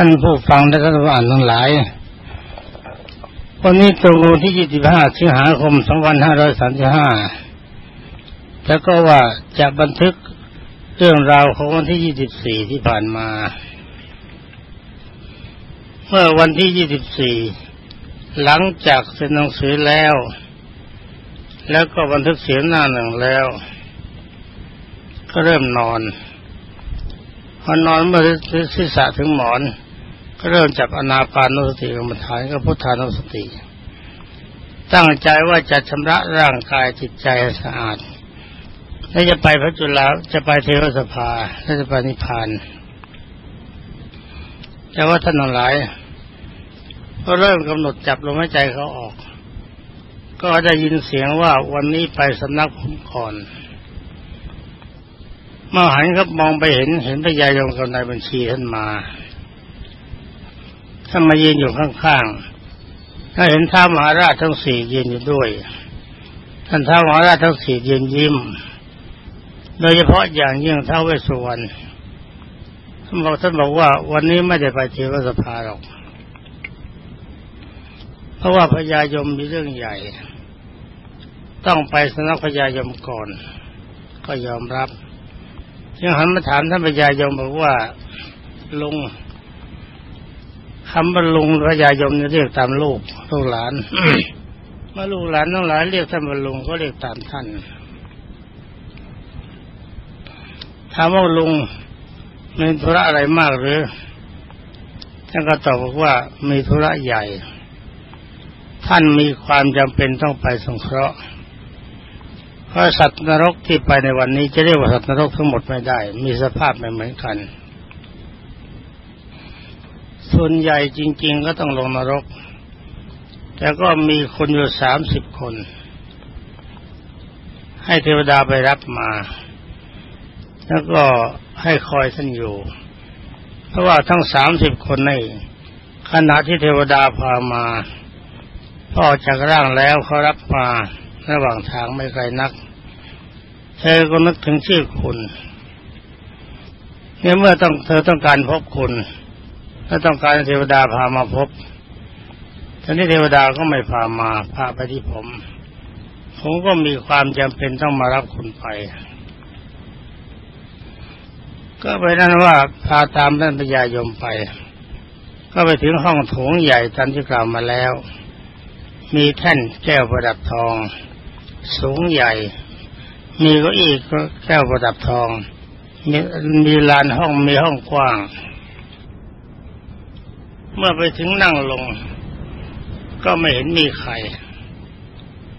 ท่านผู้ฟังและท่านผู้อ่านทั้งหลาย วันนี้ตรงวันที่ 25 สิงหาคม 2535 แล้วก็ว่าจะบันทึกเรื่องราวของวันที่ 24 ที่ผ่านมา เมื่อวันที่ 24 หลังจากเซ็นหนังสือแล้ว แล้วก็บันทึกเสียงหน้าหนึ่งแล้ว ก็เริ่มนอนพอนอนเมื่อศีรษะถึงหมอน ก็เริ่มจับอนาปานุสติกรรมฐานก็พุทธานุสติ ตั้งใจว่าจะชำระร่างกายจิตใจให้สะอาด และจะไปพระจุลาจะไปเทวสภาและจะไปนิพพานแต่ว่าท่านทั้งหลายก็เริ่มกำหนดจับลมหายใจเขาออก ก็ได้ยินเสียงว่าวันนี้ไปสำนักผมก่อนเมื่อหันครับมองไปเห็นเห็นพระยายงกับนายบัญชีท่านมา ท่านมายืนอยู่ข้างๆ ถ้าเห็นท้ามหาราชทั้งสี่ยืนอยู่ด้วย ท่านท้ามหาราชทั้งสี่ยืนยิ้ม โดยเฉพาะอย่างยิ่งท้าเวสสุวรรณท่านบอกท่านบอกว่า วันนี้ไม่ได้ไปเทวสภาหรอก เพราะว่าพญายมมีเรื่องใหญ่ ต้องไปสนักพญายมก่อน ก็ยอมรับยังหันมาถามท่านพญายมบอกว่าลุง คำว่าลุงพญายมเรียกตามลูกลูกหลานเมื่อลูกหลานทั้งหลายเรียกท่านว่าลุงก็เรียกตามท่านถามว่าลุงมีธุระอะไรมากหรือท่านก็ตอบบอกว่ามีธุระใหญ่ ท่านมีความจำเป็นต้องไปสงเคราะห์เพราะสัตว์นรกที่ไปในวันนี้จะเรียกว่าสัตว์นรกทั้งหมดไม่ได้ มีสภาพไม่เหมือนกัน ส่วนใหญ่จริง ๆ ก็ต้องลงนรก แต่ก็มีคนอยู่สามสิบคน ให้เทวดาไปรับมา แล้วก็ให้คอยท่านอยู่ เพราะว่าทั้งสามสิบคนนี่ขณะที่เทวดาพามาพ่อจากร่างแล้วเขารับมาระหว่างทางไม่ไกลนัก เธอก็นึกถึงชื่อคุณเนี่ยเมื่อต้องเธอต้องการพบคุณ ถ้าต้องการเทวดาพามาพบท่านี้เทวดาก็ไม่พามาพาไปที่ผม ผมก็มีความจำเป็นต้องมารับคุณไป ก็ไปนั่นว่าพาตามท่านพญายมไป ก็ไปถึงห้องโถงใหญ่ตามที่กล่าวมาแล้ว มีแท่นแก้วประดับทอง สูงใหญ่ มีเก้าอี้ก็แก้วประดับทองมมีลานห้องมีห้องกว้าง เมื่อไปถึงนั่งลง ก็ไม่เห็นมีใคร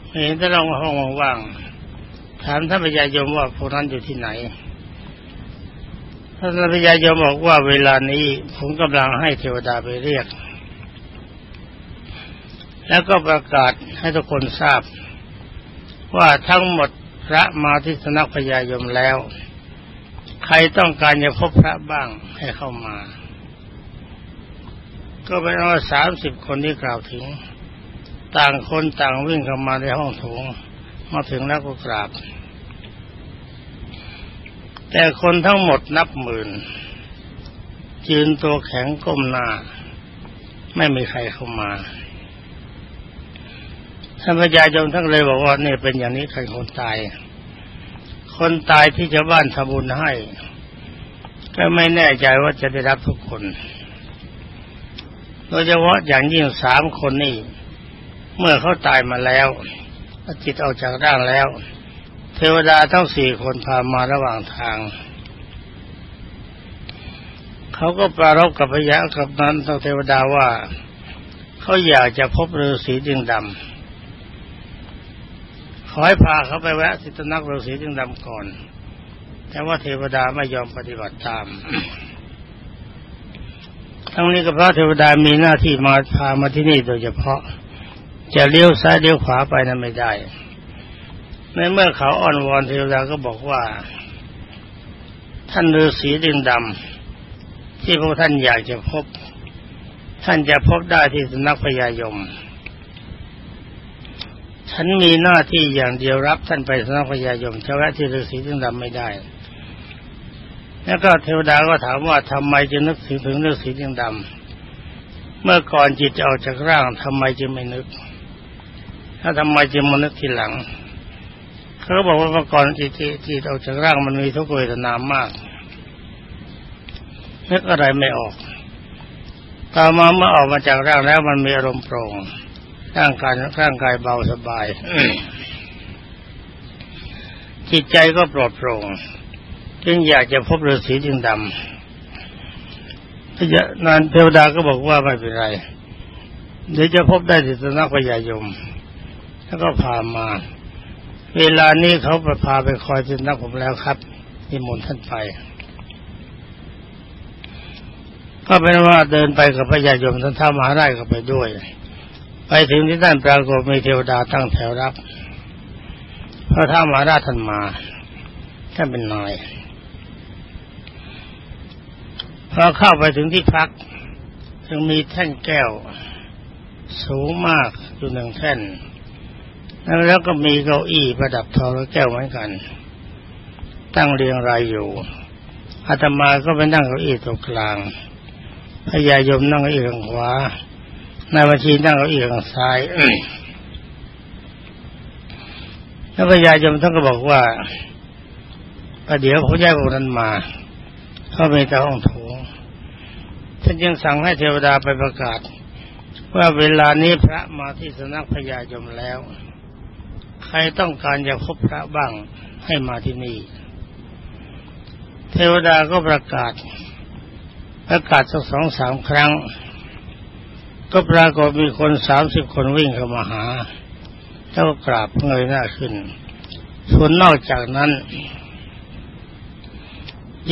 ไม่เห็นแต่เราห้องว่างถามท่านพญายมว่าพวกนั้นอยู่ที่ไหนท่านพญายมบอกว่าเวลานี้ผมกำลังให้เทวดาไปเรียก แล้วก็ประกาศให้ทุกคนทราบ ว่าทั้งหมดพระมาที่สนักพญายมแล้ว ใครต้องการจะพบพระบ้างให้เข้ามา ก็เป็นว่าสามสิบคนที่กล่าวถึง ต่างคนต่างวิ่งเข้ามาในห้องโถง มาถึงแล้วก็กราบ แต่คนทั้งหมดนับหมื่นยืนตัวแข็งก้มหน้า ไม่มีใครเข้ามาท่านพญายมทั้งเลยบอกว่านี่เป็นอย่างนี้ใครคนตาย คนตายที่ชาวบ้านทำบุญให้ ก็ไม่แน่ใจว่าจะได้รับทุกคน โดยเฉพาะอย่างยิ่งสามคนนี่เมื่อเขาตายมาแล้วจิตออกจากร่างแล้ว เทวดาทั้งสี่คนพามาระหว่างทาง เขาก็ปรารบกับพญากับนั้นเทวดาว่าเขาอยากจะพบฤาษีจึงดำขอให้พาเขาไปแวะสิตนักฤาษีจึงดำก่อน แต่ว่าเทวดาไม่ยอมปฏิบัติตาม ทั้งนี้ก็เพราะเทวดามีหน้าที่มาพามาที่นี่โดยเฉพาะ จะเลี้ยวซ้ายเลี้ยวขวาไปนั้นไม่ได้ในเมื่อเขาอ้อนวอนเทวดาก็บอกว่า ท่านฤาษีดึงดำที่พวกท่านอยากจะพบ ท่านจะพบได้ที่สำนักพญายม ฉันมีหน้าที่อย่างเดียวรับท่านไปสนักพญายมชาวะที่ฤาษีจึงดำไม่ได้ แล้วก็เทวดาก็ถามว่าทำไมจะนึกถึงถึงเรื่องสีดำเมื่อก่อนจิตจะออกจากร่างทำไมจึงไม่นึก ถ้าทำไมจึงมานึกทีหลังเขาบอกว่าเมื่อก่อนจิตจิตออกจากร่างมันมีทุกข์เวทนามากนึกอะไรไม่ออก ต่อมาเมื่อออกมาจากร่างแล้วมันมีอารมณ์โปร่ง ร่างกายร่างกายเบาสบาย จิตใจก็ปลอดโปร่ง จึงอยากจะพบฤาษีจึงดำถ้าจะนานเทวดาก็บอกว่าไม่เป็นไร เดี๋ยวจะพบได้ที่สนักพญายม แล้วก็พามา เวลานี้เขาไปพาไปคอยที่นักผมแล้วครับนิมนต์ท่านไปก็เป็นว่าเดินไปกับพญายมท่านท้ามหาไร่ก็ไปด้วย ไปถึงที่นั่นปรากฏมีเทวดาตั้งแถวรับพระท้ามหาราชท่านมาท่านเป็นนายพ อเข้าไปถึงที่พักจึงมีแท่นแก้ว สูงมากอยู่หนึ่งแท่น แล้วก็มีเก้าอี้ประดับทองและแก้วเหมือนกัน ตั้งเรียงรายอยู่อาตมาก็ไปนั่งเก้าอี้ตรงกลางพญายมนั่งเก้าอี้ข้างขวานายบัญชีนั่งเก้าอี้ข้างซ้ายแล้วพญายมท่านก็บอกว่าประเดี๋ยวพระยาพวกนั้นมา เข้าไปแต่ห้องโถง ท่านยังสั่งให้เทวดาไปประกาศ ว่าเวลานี้พระมาที่สนักพญายมแล้ว ใครต้องการจะพบพระบ้างให้มาที่นี่ เทวดาก็ประกาศ ประกาศสักสองสามครั้ง ก็ปรากฏมีคนสามสิบคนวิ่งเข้ามาหา แล้วก็กราบเงยหน้าขึ้น ส่วนนอกจากนั้น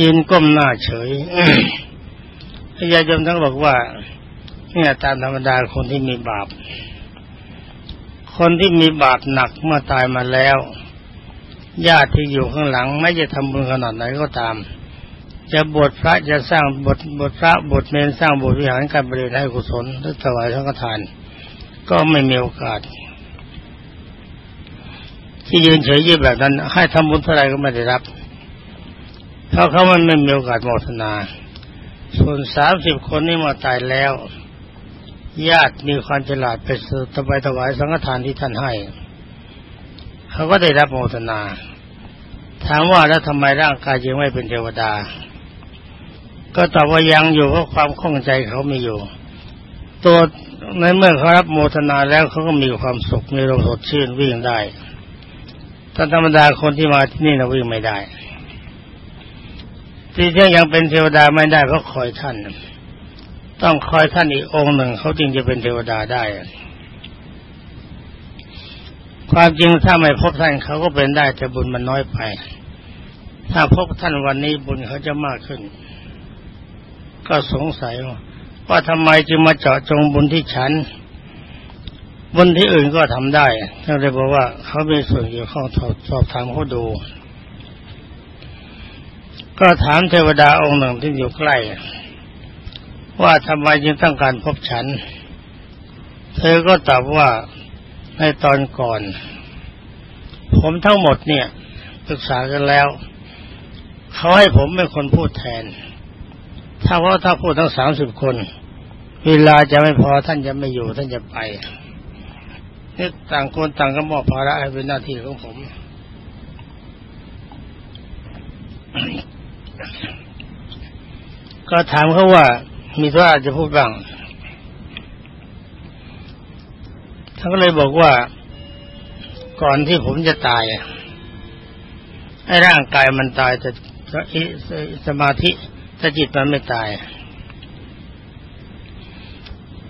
ยืนก้มหน้าเฉย พญายมทั้งบอกว่าเนี่ยตามธรรมดาคนที่มีบาป คนที่มีบาปหนักเมื่อตายมาแล้วญาติที่อยู่ข้างหลัง ไม่จะทำบุญขนาดไหนก็ตาม จะบวชพระจะสร้างบทบทพระบทเมนสร้างบทวิหารการบริให้กุศลหรือถวายสังฆทาน ก็ไม่มีโอกาส ที่ยืนเฉยยืนแบบนั้น ให้ทำบุญเท่าไรก็ไม่ได้รับเพราะเขามันไม่มีโอกาสโมทนา ส่วนสามสิบคนนี้มาตายแล้ว ญาติมีความฉลาดไปสืบถวายถวายสังฆทานที่ท่านให้เขาก็ได้รับโมทนา ถามว่าแล้วทำไมร่างกายยังไม่เป็นเทวดา ก็ตอบว่ายังอยู่เพราะความข้องใจเขาไมีอยู่ ตัวในเมื่อเขารับโมทนาแล้วเขาก็มีความสุขมีลมสดชื่นวิ่งได้ถ้าธรรมดาคนที่มาที่นี่นะวิ่งไม่ได้ ที่ยังเป็นเทวดาไม่ได้เพราะคอยท่าน ต้องคอยท่านอีกองค์หนึ่งเขาจึงจะเป็นเทวดาได้ ความจริงถ้าไม่พบท่านเขาก็เป็นได้แต่บุญมันน้อยไป ถ้าพบท่านวันนี้บุญเขาจะมากขึ้น ก็สงสัยว่าทำไมจึงมาเจาะจงบุญที่ฉันบุญที่อื่นก็ทำได้ท่านเลยบอกว่าเขามีส่วนเกี่ยวข้องสอบถามเขาดู ก็ถามเทวดาองค์หนึ่งที่อยู่ใกล้ ว่าทำไมจึงต้องการพบฉัน เธอก็ตอบว่าในตอนก่อน ผมทั้งหมดเนี่ยปรึกษากันแล้ว เขาให้ผมเป็นคนพูดแทน ถ้าว่าถ้าพูดทั้งสามสิบคน เวลาจะไม่พอท่านจะไม่อยู่ท่านจะไปนี่ต่างคนต่างก็มอบภาระให้เป็นหน้าที่ของผม ก็ถามเขาว่ามีธุระจะพูดบ้างท่านก็เลยบอกว่าก่อนที่ผมจะตายไอ้ร่างกายมันตายแต่สมาธิแต่จิตมันไม่ตาย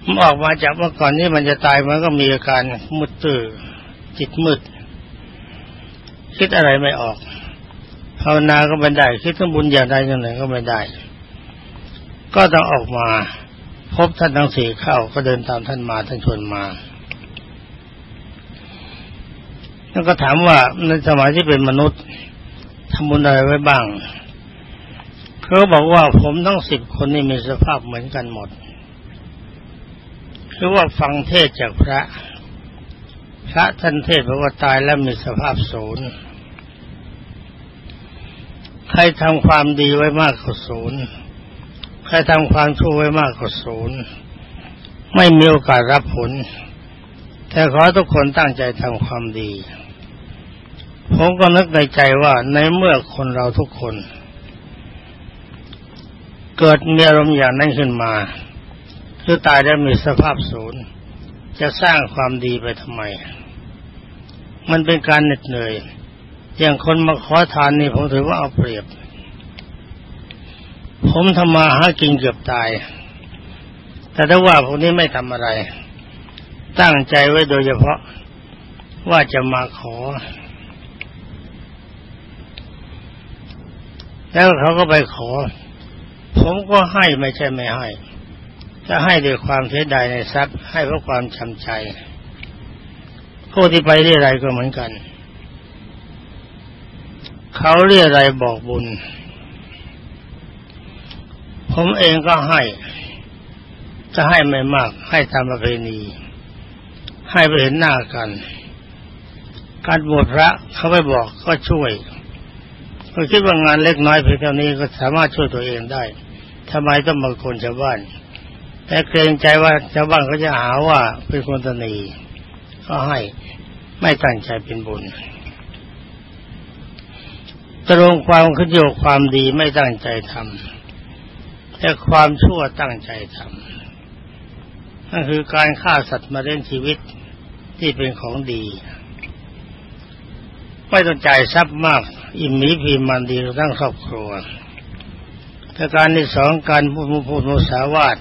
มันออกมาจากเมื่อก่อนนี้มันจะตายมันก็มีอาการมืดตื้อจิตมืด คิดอะไรไม่ออก ภาวนาก็ไม่ได้คิดถึงบุญอย่างใดอย่างหนึ่งก็ไม่ได้ ก็ต้องออกมา พบท่านทั้งสี่เข้าก็เดินตามท่านมาท่านชวนมาแล้วก็ถามว่าในสมัยที่เป็นมนุษย์ทำบุญอะไรไว้บ้างเขาบอกว่าผมทั้งสิบคนนี่มีสภาพเหมือนกันหมด คือว่าฟังเทศจากพระ พระท่านเทศบอกว่าตายแล้วมีสภาพศูนย์ ใครทำความดีไว้มากกว่าศูนย์ใครทำความชั่วไว้มากกว่าศูนย์ไม่มีโอกาสรับผล แต่ขอทุกคนตั้งใจทำความดี ผมก็นึกในใจว่าในเมื่อคนเราทุกคน เกิดมีอารมณ์อย่างนั้นขึ้นมาคือตายแล้วมีสภาพศูนย์ จะสร้างความดีไปทำไม มันเป็นการเหน็ดเหนื่อย อย่างคนมาขอทานนี่ผมถือว่าเอาเปรียบ ผมทำมาหากินเกือบตาย แต่ถ้าว่าพวกนี้ไม่ทำอะไร ตั้งใจไว้โดยเฉพาะว่าจะมาขอ แล้วเขาก็ไปขอ ผมก็ให้ไม่ใช่ไม่ให้จะให้ด้วยความเสียดายในทรัพย์ให้เพราะความชำใจผู้ที่ไปเรียอะไรก็เหมือนกัน เขาเรียอะไรบอกบุญ ผมเองก็ให้จะให้ไม่มาก ให้ตามประเพณี ให้ไปเห็นหน้ากัน การบวชพระเขาไปบอกก็ช่วยเขาคิดว่างานเล็กน้อยเพียงเท่านี้ก็สามารถช่วยตัวเองได้ทำไมต้องมาคนชาวบ้าน แต่เกรงใจว่าชาวบ้านเขาจะหาว่าเป็นคนตนีก็ให้ไม่ตั้งใจเป็นบุญ ตรงความขยโยความดีไม่ตั้งใจทำแต่ความชั่วตั้งใจทำนั่นคือการฆ่าสัตว์มาเล่นชีวิตที่เป็นของดี ไม่ต้องจ่ายทรัพย์มาก อิ่มมีพีมันดีทั้งครอบครัวแต่การที่สองการพูดพูดมุสาวาท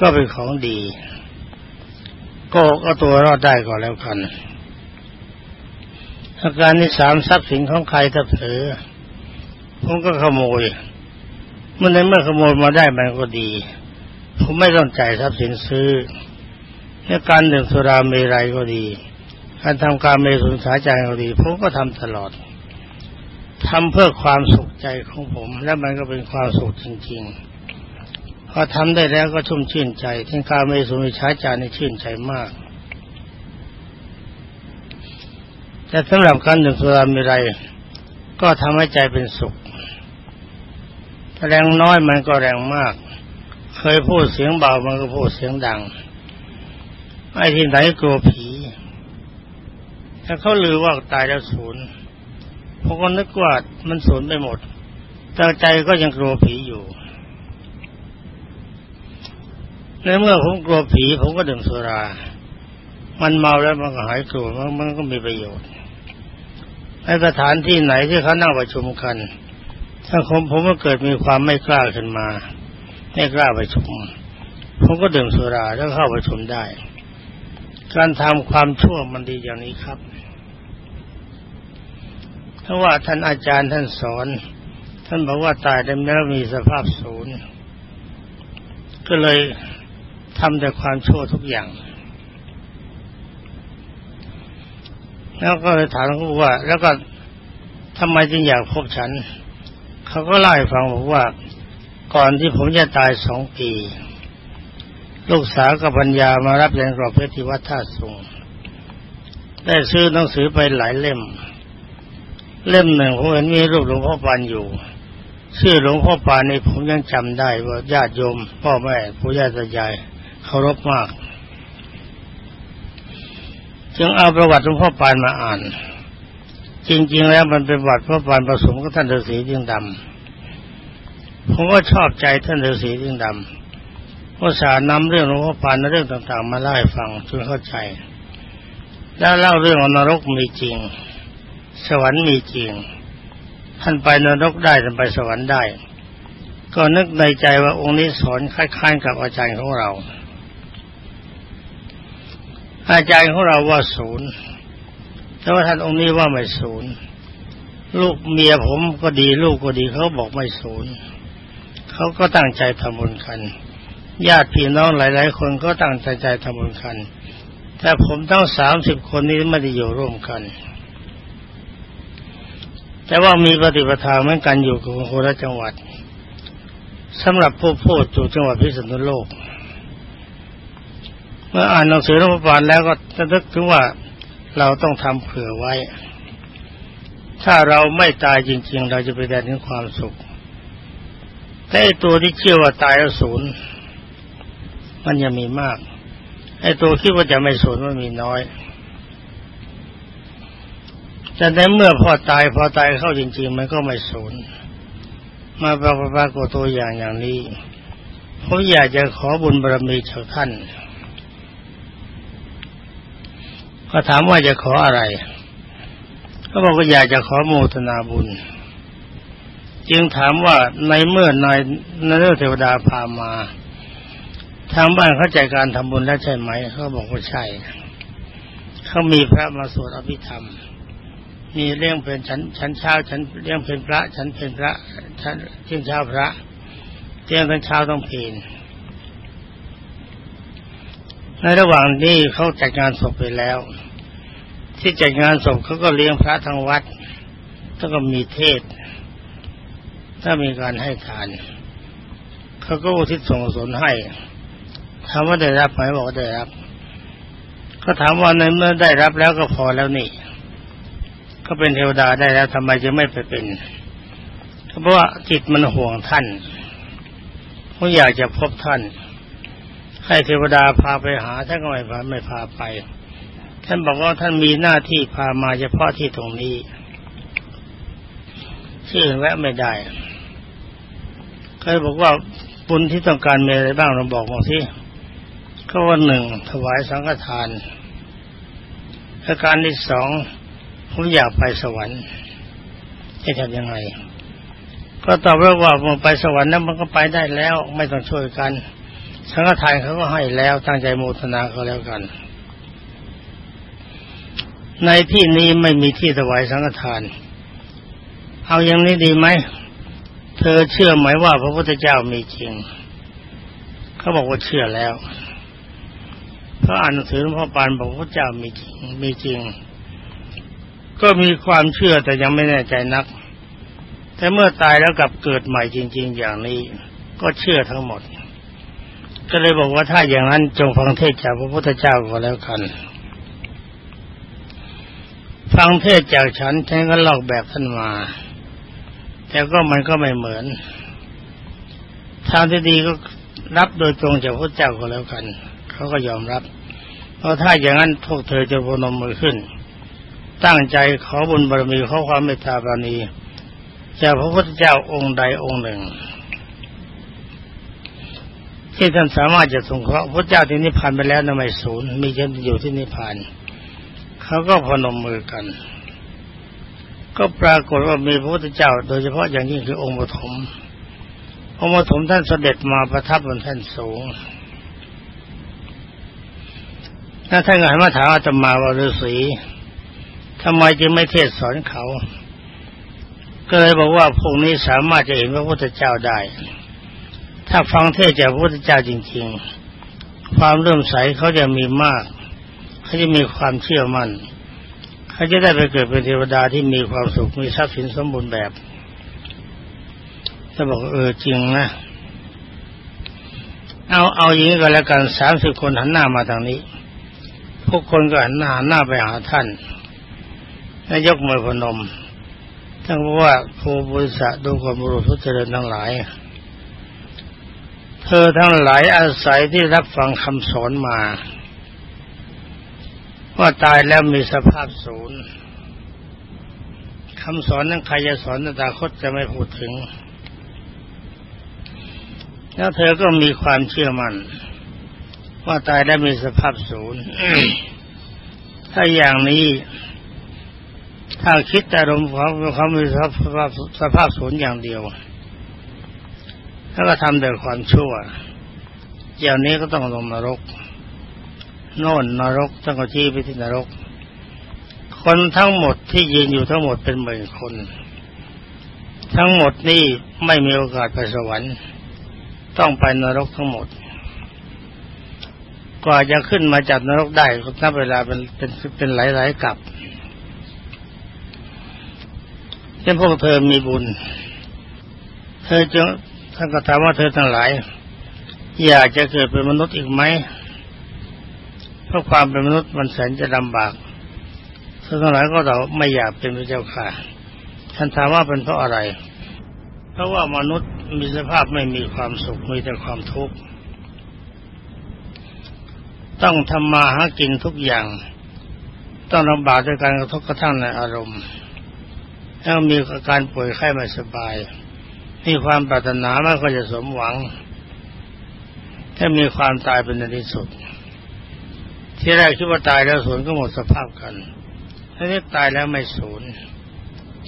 ก็เป็นของดี ก็ก็ตัวรอดได้ก่อนแล้วกัน อาการที่สามทรัพย์สินของใครถ้าเผลอผมก็ขโมยเมื่อในเมื่อขโมยมาได้มันก็ดี ผมไม่ต้องจ่ายทรัพย์สินซื้อในการดื่มสุราเมรัยก็ดี การทำการเมสุนสาใจก็ดี ผมก็ทำตลอดทำเพื่อความสุขใจของผม และมันก็เป็นความสุขจริง ๆ พอทำได้แล้วก็ชุ่มชื่นใจที่การเมสุนสาใจนี่ชื่นใจมาก แต่สำหรับการดื่มสุรามรัยก็ทำให้ใจเป็นสุข แรงน้อยมันก็แรงมาก เคยพูดเสียงเบามันก็พูดเสียงดัง ไอ้ที่ไหนกลัวผี ถ้าเขาลือว่าตายแล้วศูนย์ผมก็นึกว่ามันศูนย์ไปหมด แต่ใจก็ยังกลัวผีอยู่ในเมื่อผมกลัวผีผมก็ดื่มสุรา มันเมาแล้วมันก็หายกลัวมันมันก็มีประโยชน์ สถานที่ไหนที่เขานั่งประชุมกันถ้าผมผมก็เกิดมีความไม่กล้าขึ้นมา ไม่กล้าไปชุม ผมก็ดื่มสุราแล้วเข้าไปชุมได้ การทำความชั่วมันดีอย่างนี้ครับเพราะว่าท่านอาจารย์ท่านสอน ท่านบอกว่าตายแล้วมีสภาพศูนย์ ก็เลยทำแต่ความชั่วทุกอย่าง แล้วก็เลยถามเขาว่า แล้วก็ทำไมจึงอยากพบฉัน เขาก็เล่าให้ฟังบอกว่า ก่อนที่ผมจะตายสองปี ลูกสาวกับปัญญามารับเรียนกรอบเพชรที่วัดท่าสุงได้ซื้อหนังสือไปหลายเล่ม เล่มหนึ่งผมเห็นมีรูปหลวงพ่อปานอยู่ ชื่อหลวงพ่อปานนี่ผมยังจำได้ว่าญาติโยม พ่อแม่ผู้ญาติใหญ่เคารพมาก จึงเอาประวัติหลวงพ่อปานมาอ่าน จริง ๆ แล้วมันเป็นประวัติพ่อปานผสมกับท่านฤาษีจึงดำผมก็ชอบใจท่านฤาษียิ่งดำก็สารนำเรื่องหลวงพ่อปานเรื่องต่างๆ มาเล่าให้ฟังจนเข้าใจ แล้วเล่าเรื่องอนรกมีจริง สวรรค์มีจริง ท่านไปนรกได้ท่านไปสวรรค์ได้ ก็นึกในใจว่าองค์นี้สอนคล้ายๆ กับอาจารย์ของเรา อาจารย์ของเราว่าศูนย์แต่ว่าท่านองค์นี้ว่าไม่ศูนย์ลูกเมียผมก็ดีลูกก็ดีเขาบอกไม่ศูนย์เขาก็ตั้งใจทำบุญกัน ญาติพี่น้องหลาย ๆ คนก็ตั้งใจใจทำบุญกัน แต่ผมทั้งสามสิบคนนี้ไม่ได้อยู่ร่วมกัน แต่ว่ามีปฏิปทาเหมือนกันอยู่กับคนละจังหวัดสำหรับผู้พูดอยู่จังหวัดพิษณุโลก เมื่ออ่านหนังสือรัฐบาลแล้วก็จะนึกถึงว่าเราต้องทำเผื่อไว้ ถ้าเราไม่ตายจริง ๆ เราจะไปได้ถึงความสุข แต่ไอตัวที่เชื่อว่าตายแล้วศูนย์มันยังมีมาก ไอ้ตัวคิดว่าจะไม่ศูนย์มันมีน้อยแต่ในเมื่อพอตายพอตายเข้าจริง ๆ มันก็ไม่ศูนย์มาปรากฏตัวอย่างอย่างนี้ผมอยากจะขอบุญบารมีจากท่าน ก็ถามว่าจะขออะไรก็บอกว่าอยากจะขอโมทนาบุญ จึงถามว่าในเมื่อนายนายเทวดาพามาทางบ้านเข้าใจการทำบุญแล้วใช่ไหมเขาบอกว่าใช่เขามีพระมาสวดอภิธรรม มีเรื่องเป็นฉันฉันเช้าฉันเรื่องเป็นพระฉันเป็นพระฉันเที่ยงเช้าพระเที่ยงตอนเช้าต้องเพลน ในระหว่างนี้เขาจัดงานศพไปแล้ว ที่จัดงานศพเขาก็เลี้ยงพระทั้งวัดแล้วก็มีเทศ ถ้ามีการให้ทาน เขาก็อุทิศส่งสนให้ถามว่าได้รับไหมบอกได้รับก็ถามว่าในเมื่อได้รับแล้วก็พอแล้วนี่ ก็เป็นเทวดาได้แล้วทำไมจะไม่ไปเป็นเพราะว่าจิตมันห่วงท่านเขาอยากจะพบท่าน ให้เทวดาพาไปหาท่านก็ไม่พาไม่พาไป ท่านบอกว่าท่านมีหน้าที่พามาเฉพาะที่ตรงนี้ชื่อแวะไม่ได้เคยบอกว่าบุญที่ต้องการมีอะไรบ้างเราบอกมาสิก็วันหนึ่งถวายสังฆทานประการที่สองผมอยากไปสวรรค์จะทำยังไง ก็ตอบว่าว่ามันไปสวรรค์นั้นมันก็ไปได้แล้ว ไม่ต้องช่วยกัน สังฆทานเขาก็ให้แล้วตั้งใจโมทนาเขาแล้วกัน ในที่นี้ไม่มีที่ถวายสังฆทาน เอาอย่างนี้ดีไหม เธอเชื่อไหมว่าพระพุทธเจ้ามีจริง เขาบอกว่าเชื่อแล้วพระอ่านหนังสือพระปานบอกพระเจ้ามีจริงมีจริง ก็มีความเชื่อแต่ยังไม่แน่ใจนัก แต่เมื่อตายแล้วกลับเกิดใหม่จริง ๆ อย่างนี้ ก็เชื่อทั้งหมด ก็เลยบอกว่าถ้าอย่างนั้นจงฟังเทศจากพระพุทธเจ้าก็แล้วกัน ฟังเทศจากฉันฉันก็ลอกแบบท่านมา แต่ก็มันก็ไม่เหมือนทางที่ดีก็รับโดยตรงจากพระเจ้าก็แล้วกัน เขาก็ยอมรับ เพราะถ้าอย่างนั้นพวกเธอจะพนมมือขึ้น ตั้งใจขอบุญบารมีขอความเมตตาบารมีจากพระพุทธเจ้าองค์ใดองค์หนึ่ง ที่ท่านสามารถจะสงเคราะห์พระเจ้าที่นิพพานไปแล้วนะไม่สูญมีฉันอยู่ที่นิพพานเขาก็พนมมือกัน ก็ปรากฏว่ามีพระพุทธเจ้า โดยเฉพาะอย่างยิ่งคือองค์ปฐมองค์ปฐมท่านเสด็จมาประทับบนแท่นสูงถ้าท่านหันมาถามอาตมาว่าฤาษีทำไมจึงไม่เทศสอนเขา ก็เลยบอกว่าพวกนี้สามารถจะเห็นพระพุทธเจ้าได้ ถ้าฟังเทศจากพระพุทธเจ้าจริง ๆ ความเริ่มใสเขาจะมีมาก เขาจะมีความเชื่อมัน่น เขาจะได้ไปเกิดเป็นเทวดาที่มีความสุขมีทรัพย์สินสมบูรณ์แบบจะบอกเออจริงนะ เอาเอาอย่างนี้ก็แล้วกันสามสิบคนหันหน้ามาทางนี้พวกคนก็หันหน้าหน้าไปหาท่านนายกมือพนมท่านบอกว่าภูบุษะดูความบุรุษทุจริญทั้งหลาย เธอทั้งหลายอาศัยที่รับฟังคำสอนมา ว่าตายแล้วมีสภาพศูนย์คำสอนนั้นใครจะสอนตาคตจะไม่พูดถึง แล้วเธอก็มีความเชื่อมัน่นว่าตายแล้วมีสภาพศูนย์ถ้าอย่างนี้ ถ้าคิดแต่ลมเขาเขามีสภาพสภาพศูนย์อย่างเดียว ถ้าก็ทำแต่ความชั่ว อย่างนี้ก็ต้องลงนรก โน่นนรกต้องชี้ไปที่นรก คนทั้งหมดที่ยืนอยู่ทั้งหมดเป็นหมื่นคน ทั้งหมดนี่ไม่มีโอกาสไปสวรรค์ ต้องไปนรกทั้งหมดกว่าจะขึ้นมาจากนรกได้ก็นับเวลาเป็นเป็นเป็นหลายหลายกับเช่นพวกเธอมีบุญ เธอจะ ท่านก็ถามว่าเธอทั้งหลาย อยากจะเกิดเป็นมนุษย์อีกไหมเพราะความเป็นมนุษย์มันแสนจะลำบากท่านทั้งหลายก็ตอบไม่อยากเป็นพระเจ้าค่ะ ท่านถามว่าเป็นเพราะอะไร เพราะว่ามนุษย์มีสภาพไม่มีความสุขมีแต่ความทุกข์ต้องทำมาหากินทุกอย่าง ต้องลำบากด้วยการกระทบกระทั่งในอารมณ์แล้วมีอาการป่วยไข้ไม่สบาย มีความปรารถนาไม่ค่อยจะสมหวัง ถ้ามีความตายเป็นในที่สุด ที่แรกคิดว่าตายแล้วสูญก็หมดสภาพกันถ้าที่ตายแล้วไม่สูญ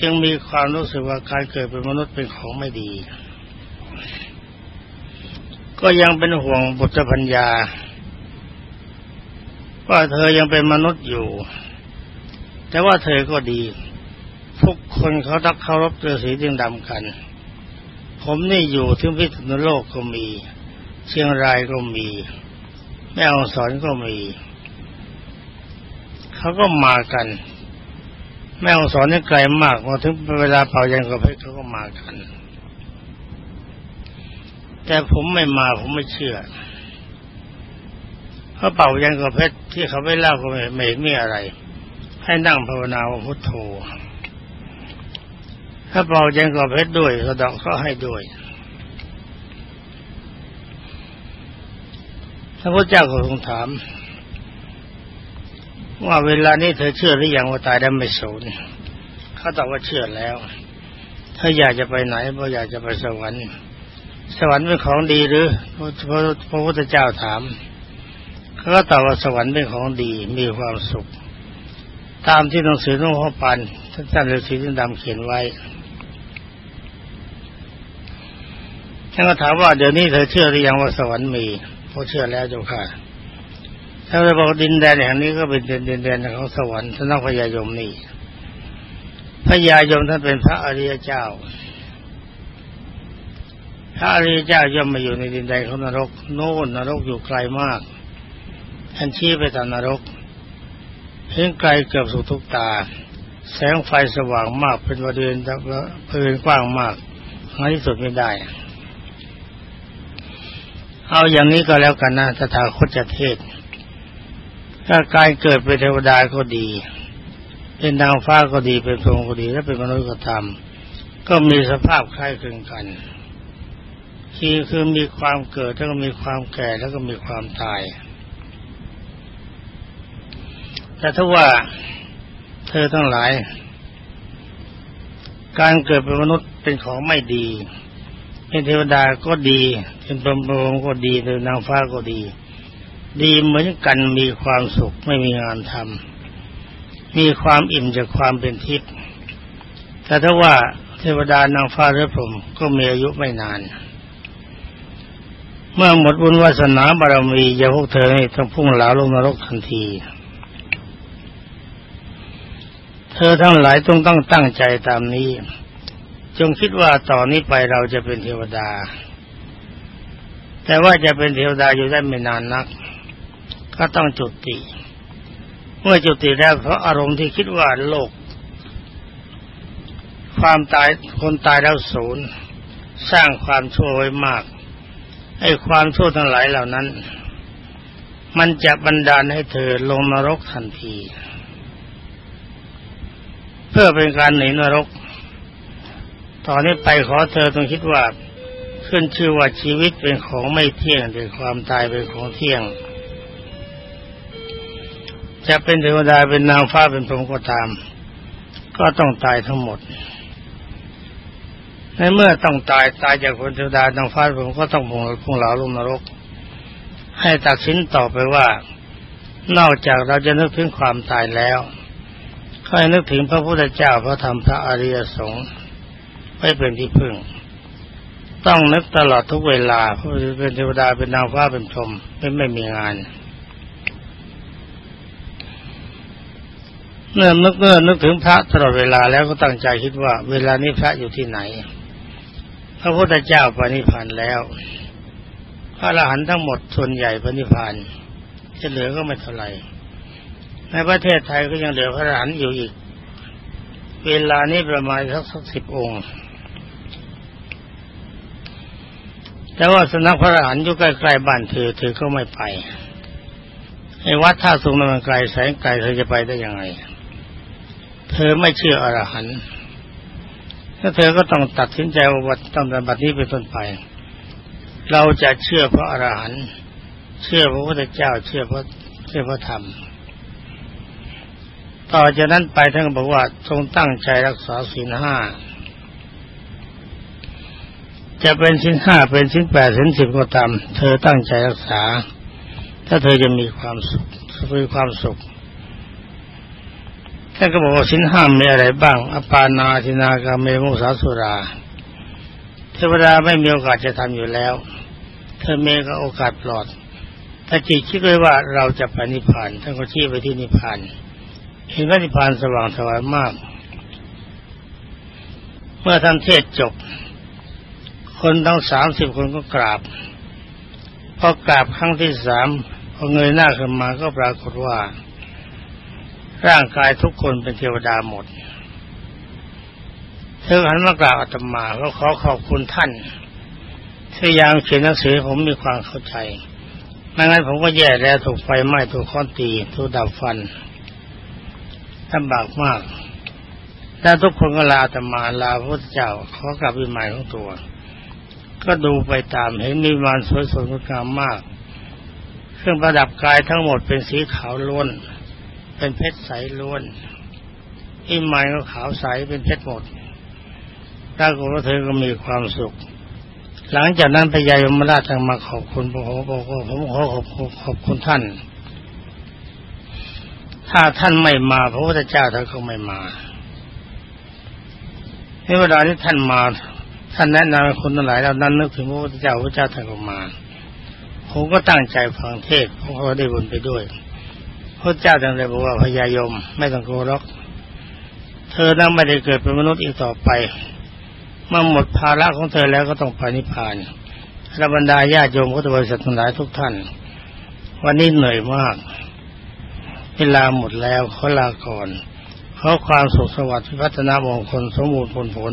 จึงมีความรู้สึกว่าการเกิดเป็นมนุษย์เป็นของไม่ดี ก็ยังเป็นห่วงบุตรพัญญาว่าเธอยังเป็นมนุษย์อยู่ แต่ว่าเธอก็ดี ทุกคนเขาตักเคารพเจอสีดึงดำกัน ผมนี่อยู่ที่พิษณุโลกก็มี เชียงรายก็มี แม่องสอนก็มี เขาก็มากัน แม่องสอนนี่ไกลมากพอถึงเวลาเป่ายังกระเพชรเขาก็มากัน แต่ผมไม่มาผมไม่เชื่อเขาะเป่ายันกระเพชรที่เขาไม่เล่าก็ไม่ไม่มีอะไร ให้นั่งภาวนาพุทโธ ถ้าเป่ายันกระเพชรด้วยกระดอกก็ให้ด้วยพระพุทธเจ้าก็ทรงถาม ว่าเวลานี้เธอเชื่อหรือยังว่าตายได้ไม่สูญเขาตอบว่าเชื่อแล้วถ้าอยากจะไปไหนเพราะอยากจะไปสวรรค์ สวรรค์เป็นของดีหรือพระพุทธเจ้าถามเขาก็ตอบว่าสวรรค์เป็นของดีมีความสุข ตามที่หนังสือหลวงพ่อปันท่านอาจารย์ฤาษีดำเขียนไว้ ท่านก็ถามว่าเดี๋ยวนี้เธอเชื่อหรือยังว่าสวรรค์มีพอเชื่อแล้วเจ้าค่ะถ้าเราบอกดินแดนแห่งนี้ก็เป็นดินแดนของสวรรค์ท่านพญายมนี่พญายมท่านเป็นพระอริยเจ้า พระอริยเจ้าย่อมมาอยู่ในดินแดนของนรก โน่นนรกอยู่ไกลมากท่านชี้ไปตามนรกเห็นไกลเกือบสุดทุกตา แสงไฟสว่างมากเป็นบริเวณบริเวณกว้างมากหาที่สุดไม่ได้ เอาอย่างนี้ก็แล้วกันนะตถาคตจะเทศ ถ้าการเกิดเป็นเทวดาก็ดี เป็นนางฟ้าก็ดีเป็นพรหมก็ดี และเป็นมนุษย์ก็ทำก็มีสภาพคล้ายคลึงกันคือคือมีความเกิดแล้วก็มีความแก่แล้วก็มีความตาย แต่ถ้าว่าเธอทั้งหลาย การเกิดเป็นมนุษย์เป็นของไม่ดี เป็นเทวดาก็ดีเป็นพรหมก็ดีเป็นนางฟ้าก็ดี ดีเหมือนกันมีความสุขไม่มีงานทำมีความอิ่มจากความเป็นทิพย์แต่ถ้าว่าเทวดานางฟ้าหรือพรหมก็มีอายุไม่นาน เมื่อหมดบุญวาสนาบารมีอย่าพวกเธอนี่ต้องพุ่งหลาลงนรกทันที เธอทั้งหลายต้องต้องตั้งใจตามนี้ งคิดว่าต่อนนี้ไปเราจะเป็นเทวดา แต่ว่าจะเป็นเทวดาอยู่ได้ไม่นานนัก ก็ต้องจุติ เมื่อจุติแล้วเพราะอารมณ์ที่คิดว่าโลก ความตายคนตายแล้วศูนย์ สร้างความชั่วไว้มากไอ้ความชั่วทั้งหลายเหล่านั้น มันจะบันดาลให้เธอลงนรกทันที เพื่อเป็นการหนีนรก ตอนนี้ไปขอเธอต้องคิดว่า ขึ้นชื่อว่าชีวิตเป็นของไม่เที่ยงแต่ความตายเป็นของเที่ยง จะเป็นเทวดาเป็นนางฟ้าเป็นพรหมก็ตาม ก็ต้องตายทั้งหมดในเมื่อต้องตายตายจากคนเทวดานางฟ้าผมก็ต้องพงพงเหลาลงนรก ให้ตัดสินต่อไปว่า นอกจากเราจะนึกถึงความตายแล้วก็ให้นึกถึงพระพุทธเจ้าพระธรรมพระอริยสงฆ์ ไม่เป็นที่พึ่ง ต้องนึกตลอดทุกเวลาเพราะเป็นเทวดาเป็นนางฟ้าเป็นพรหมไม่ไม่มีงานเมื่อนึกเมื่อนึกถึงพระตลอดเวลาแล้วก็ตั้งใจคิดว่า เวลานี้พระอยู่ที่ไหน พระพุทธเจ้าปณิพานธ์แล้ว พระอรหันต์ทั้งหมดส่วนใหญ่ปณิพานธ์จะเหลือก็ไม่เท่าไหร่ในประเทศไทยก็ยังเหลือพระอรหันต์อยู่อีก เวลานี้ประมาณสักสักสิบองค์ แต่ว่าสนักพระอรหันต์อยู่ใกล้ๆบ้านเธอเธอก็ไม่ไปไอ้วัดท่าสูงมันไกลแสงไกลเธอจะไปได้ยังไง เธอไม่เชื่ออรหันต์แล้วเธอก็ต้องตัดสินใจว่าตั้งแต่บัดนี้เป็นต้นไป เราจะเชื่อพระอรหันต์เชื่อพระพุทธเจ้าเชื่อพระเชื่อพระธรรม ต่อจากนั้นไปท่านบอกว่าทรงตั้งใจรักษาศีลห้า จะเป็นชิ้นห้าเป็นชิ้นแปดชิ้นสิบก็ตาม เธอตั้งใจรักษา ถ้าเธอจะมีความสุขมีความสุขท่านก็บอกว่าชิ้นห้ามีอะไรบ้าง อปานาทินากาเมมุสาสุรา เทวดาไม่มีโอกาสจะทำอยู่แล้ว เธอเมก็โอกาสปลอด ถ้าจิตคิดไว้ว่าเราจะไปนิพพานท่านก็ชี้ไปที่นิพพานเห็นว่านิพพานสว่างสวายมาก เมื่อท่านเทศจบ คนทั้งสามสิบคนก็กราบ พอกราบครั้งที่สามพอเงยหน้าขึ้นมาก็ปรากฏว่า ร่างกายทุกคนเป็นเทวดาหมด เธอหันมากราบอาตมาก็ขอขอบคุณท่านที่ยังเขียนหนังสือผมมีความเข้าใจไม่งั้นผมก็แย่แล้วถูกไฟไหม้ถูกค้อนตีถูกดับฟันลำบากมาก แล้วทุกคนก็ลาอาตมาลาพระเจ้าขอกลับวิมานของตัว ก็ดูไปตามเห็นมีวานสวยสดงดงามมาก เครื่องประดับกายทั้งหมดเป็นสีขาวล้วน เป็นเพชรใสล้วนอิมายก็ขาวใสเป็นเพชรหมดปรากฏว่าเธอก็มีความสุข หลังจากนั้นพญายมราชมาขอบคุณผมบอกว่าผมขอขอบคุณขอบคุณท่าน ถ้าท่านไม่มาพระพุทธเจ้าท่านก็ไม่มาในเวลาที่ท่านมา ท่านแนะนำคนทั้งหลายเรานั้นนึกถึงพระพุทธเจ้าพระเจ้าท่านก็มา ผมก็ตั้งใจฟังเทศผมก็ได้บุญไปด้วย พระเจ้าจึงเลยบอกว่าพญายมไม่ต้องกลัวหรอก เธอนั้นไม่ได้เกิดเป็นมนุษย์อีกต่อไป เมื่อหมดภาระของเธอแล้วก็ต้องไปนิพพานระบรรดาญาโยมพุทธบริษัททั้งหลายทุกท่าน วันนี้เหนื่อยมาก เวลาหมดแล้วขอลาก่อนขอความสุขสวัสดิ์พิพัฒนามงคลสมบูรณ์ผลผล